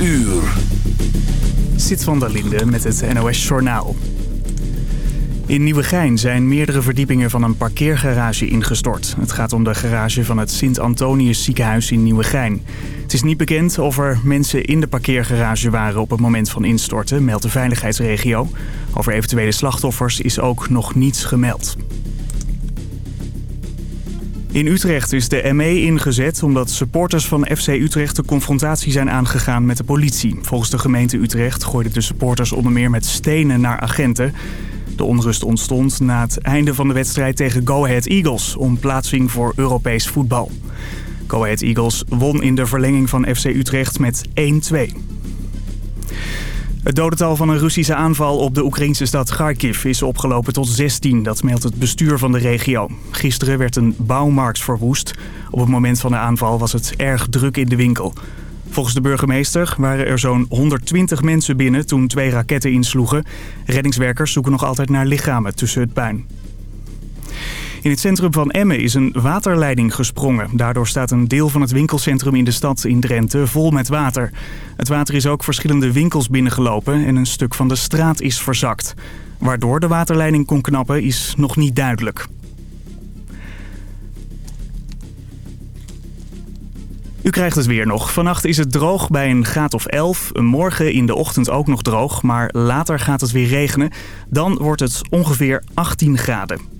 uur. Zit van der Linde met het NOS Journaal. In Nieuwegein zijn meerdere verdiepingen van een parkeergarage ingestort. Het gaat om de garage van het Sint-Antonius ziekenhuis in Nieuwegein. Het is niet bekend of er mensen in de parkeergarage waren op het moment van instorten, meldt de veiligheidsregio. Over eventuele slachtoffers is ook nog niets gemeld. In Utrecht is de ME ingezet omdat supporters van FC Utrecht de confrontatie zijn aangegaan met de politie. Volgens de gemeente Utrecht gooiden de supporters onder meer met stenen naar agenten. De onrust ontstond na het einde van de wedstrijd tegen Go Ahead Eagles om plaatsing voor Europees voetbal. Go Ahead Eagles won in de verlenging van FC Utrecht met 1-2. Het dodental van een Russische aanval op de Oekraïnse stad Kharkiv is opgelopen tot 16. Dat meldt het bestuur van de regio. Gisteren werd een bouwmarkt verwoest. Op het moment van de aanval was het erg druk in de winkel. Volgens de burgemeester waren er zo'n 120 mensen binnen toen twee raketten insloegen. Reddingswerkers zoeken nog altijd naar lichamen tussen het puin. In het centrum van Emmen is een waterleiding gesprongen. Daardoor staat een deel van het winkelcentrum in de stad in Drenthe vol met water. Het water is ook verschillende winkels binnengelopen en een stuk van de straat is verzakt. Waardoor de waterleiding kon knappen is nog niet duidelijk. U krijgt het weer nog. Vannacht is het droog bij een graad of 11. Morgen in de ochtend ook nog droog, maar later gaat het weer regenen. Dan wordt het ongeveer 18 graden.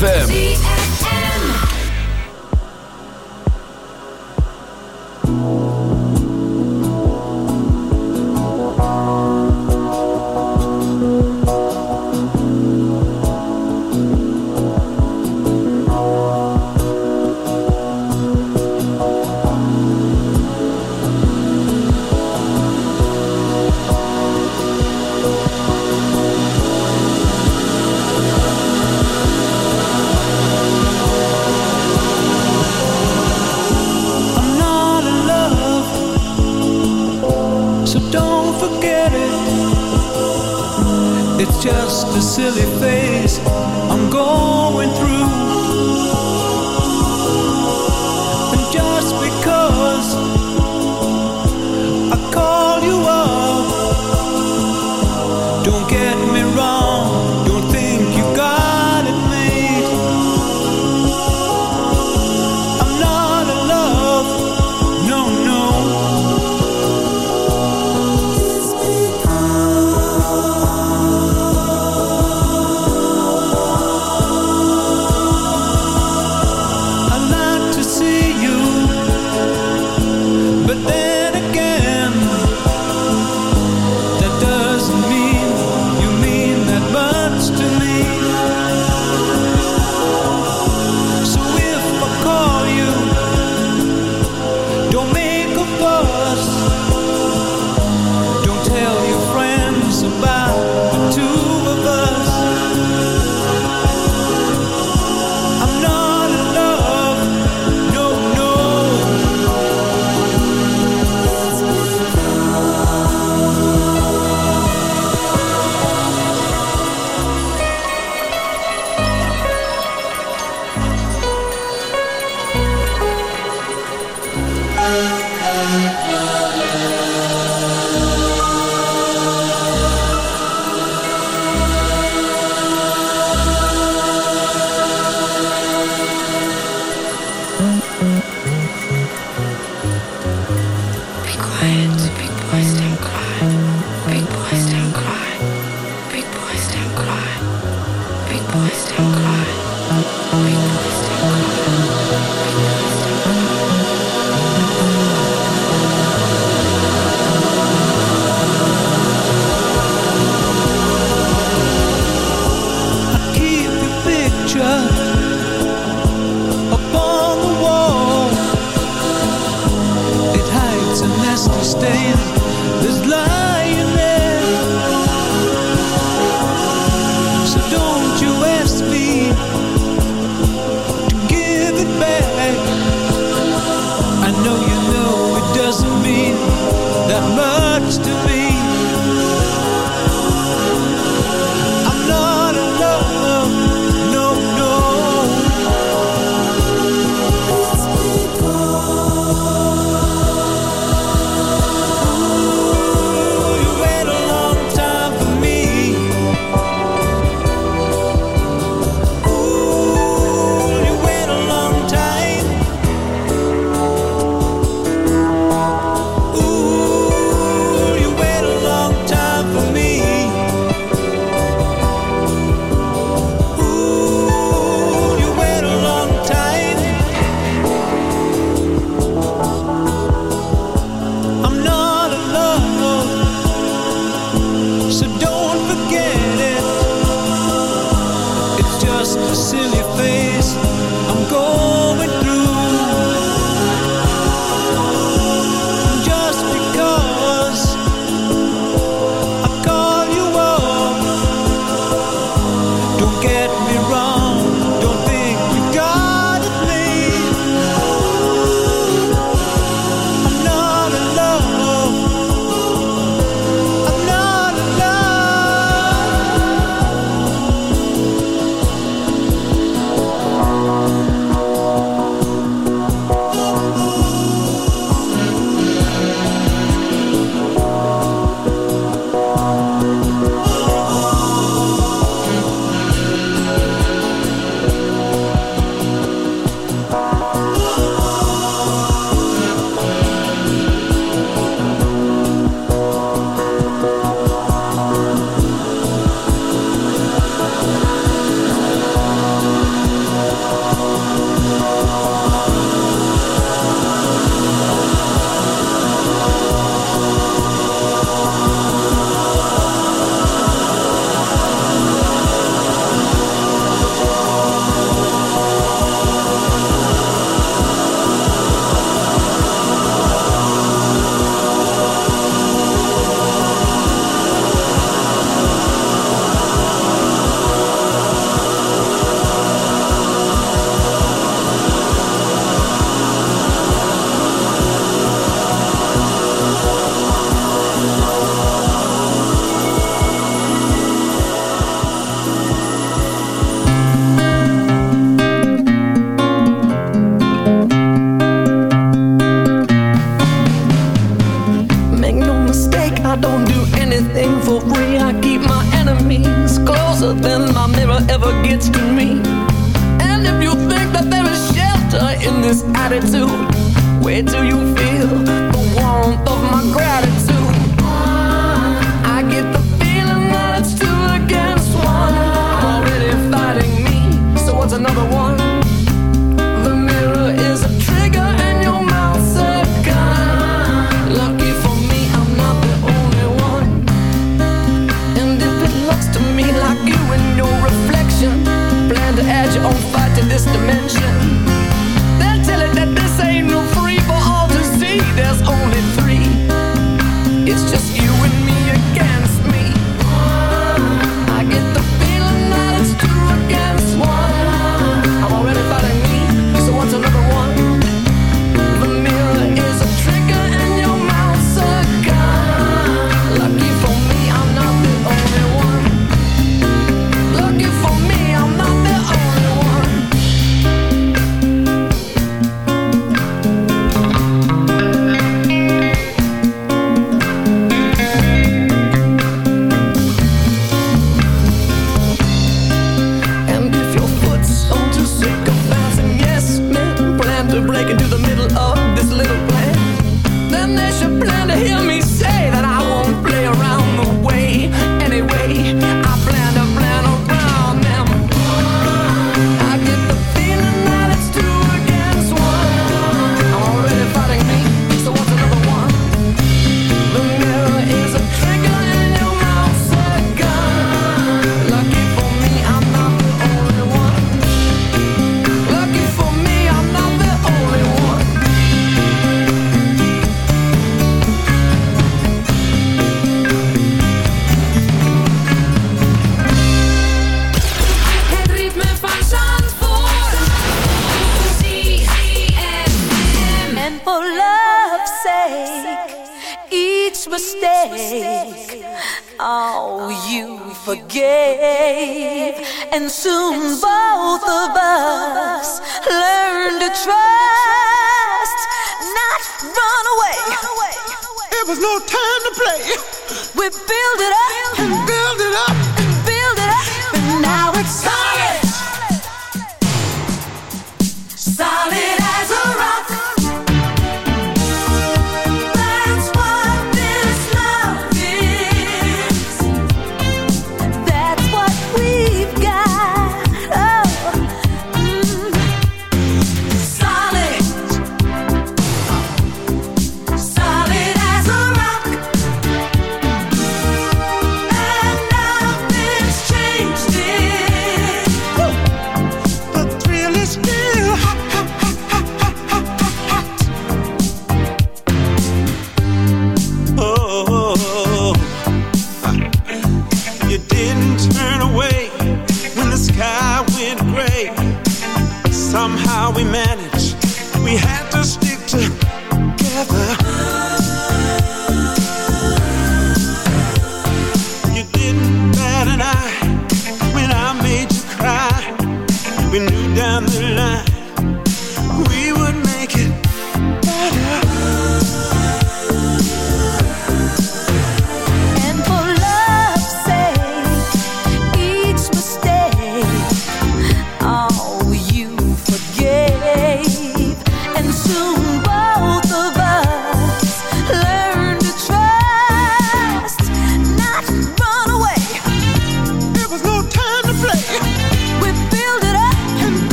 ZFM.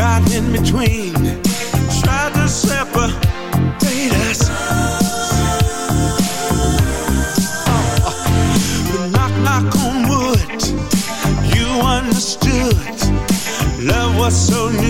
got in between, tried to separate us. Oh, oh. But knock, knock on wood, you understood. Love was so new.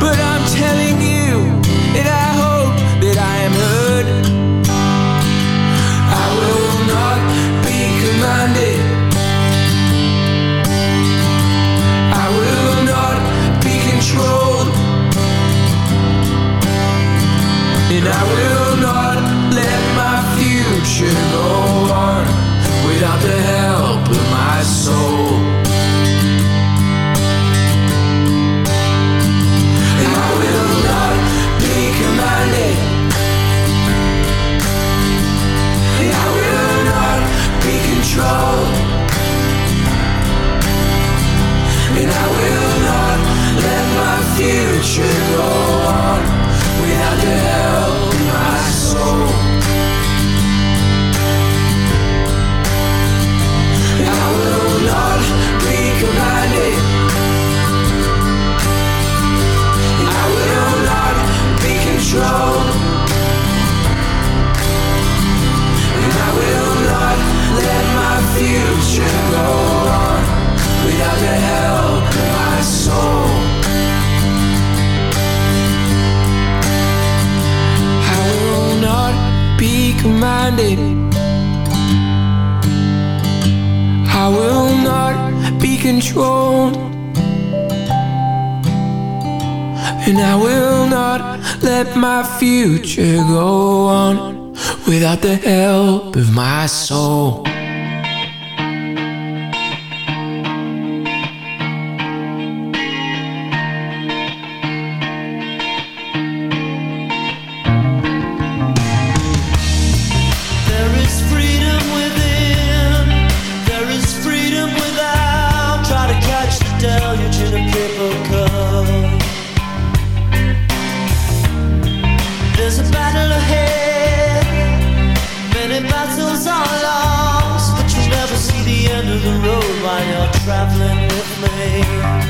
But I'm telling you, traveling with me.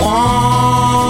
want.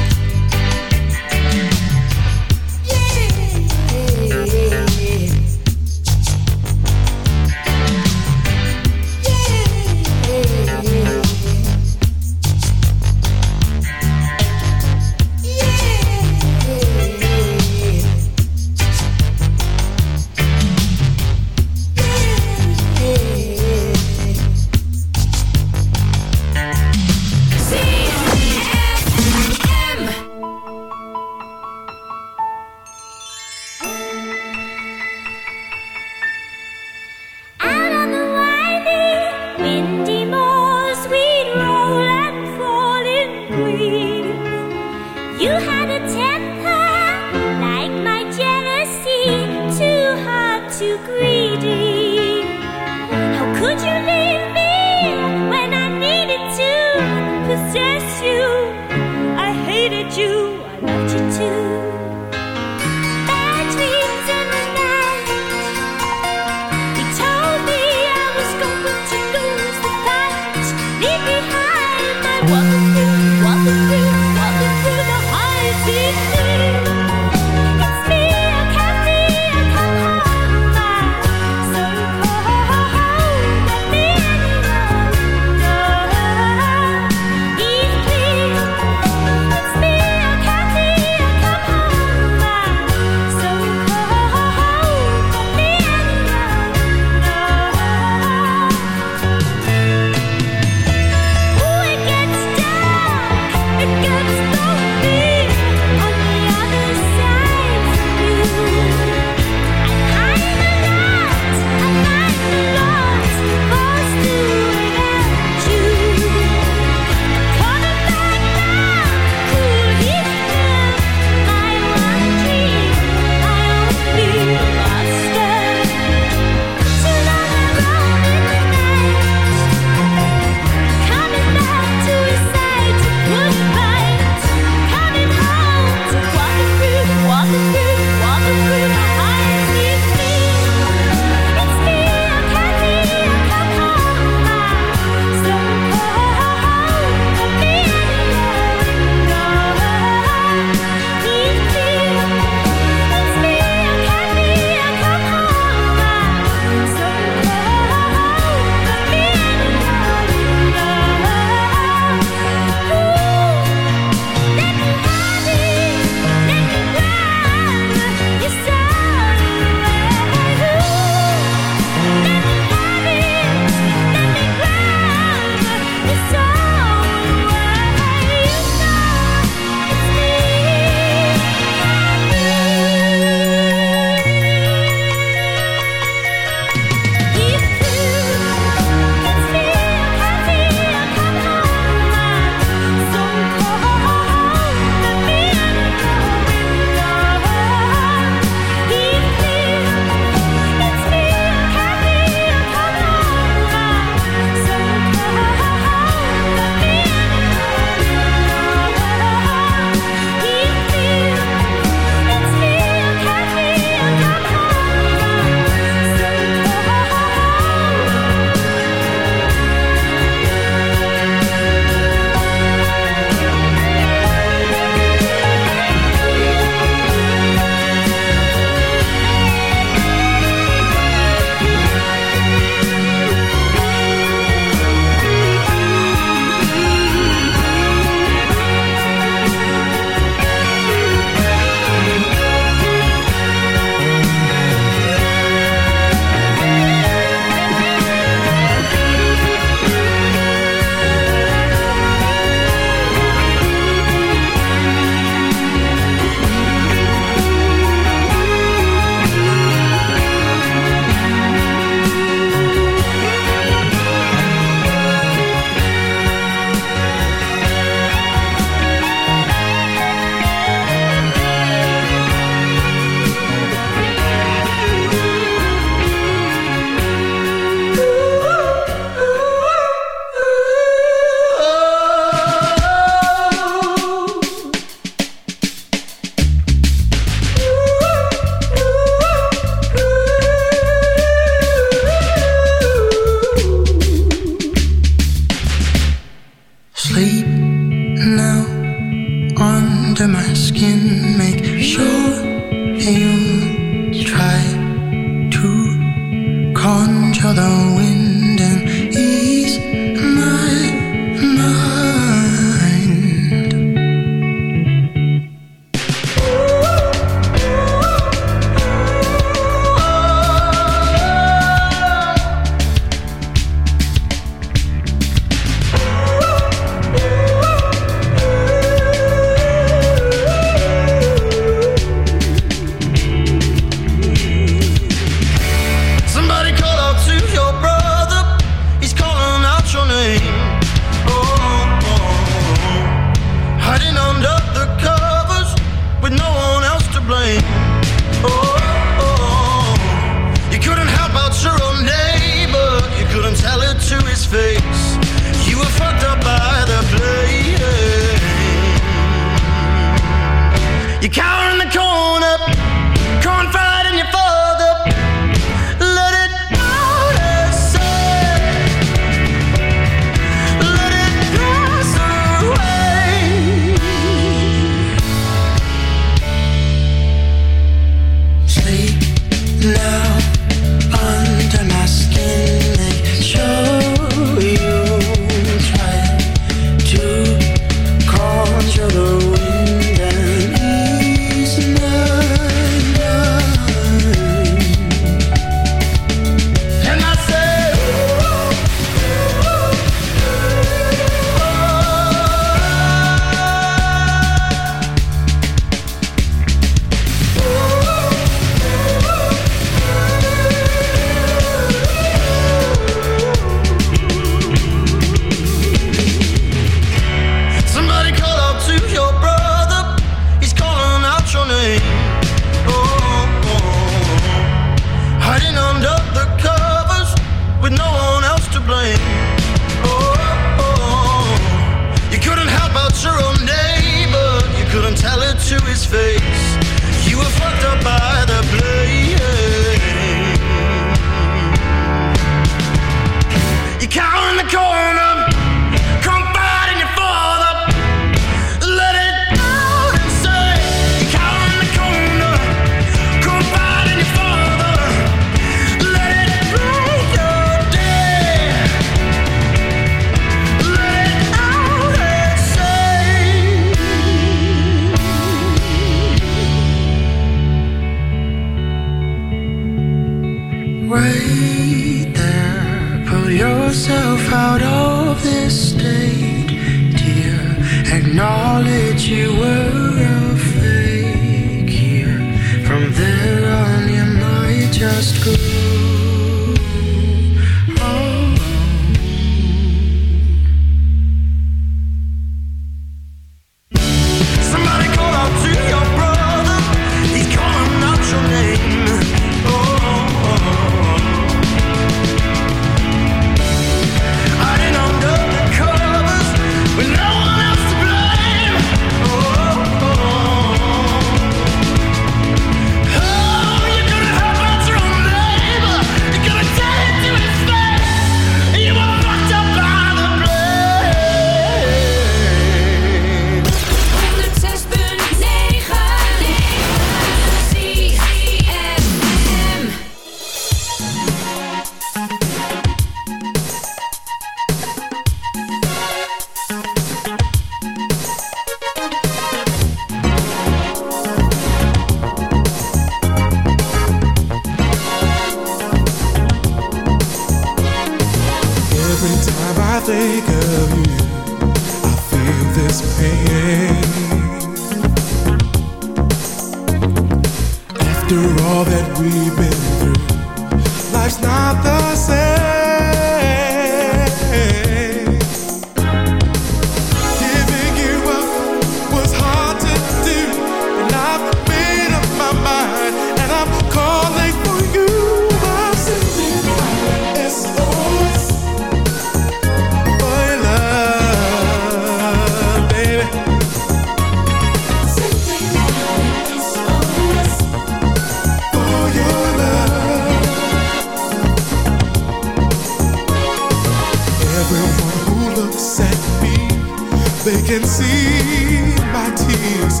Can see my tears.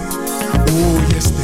Oh, yes,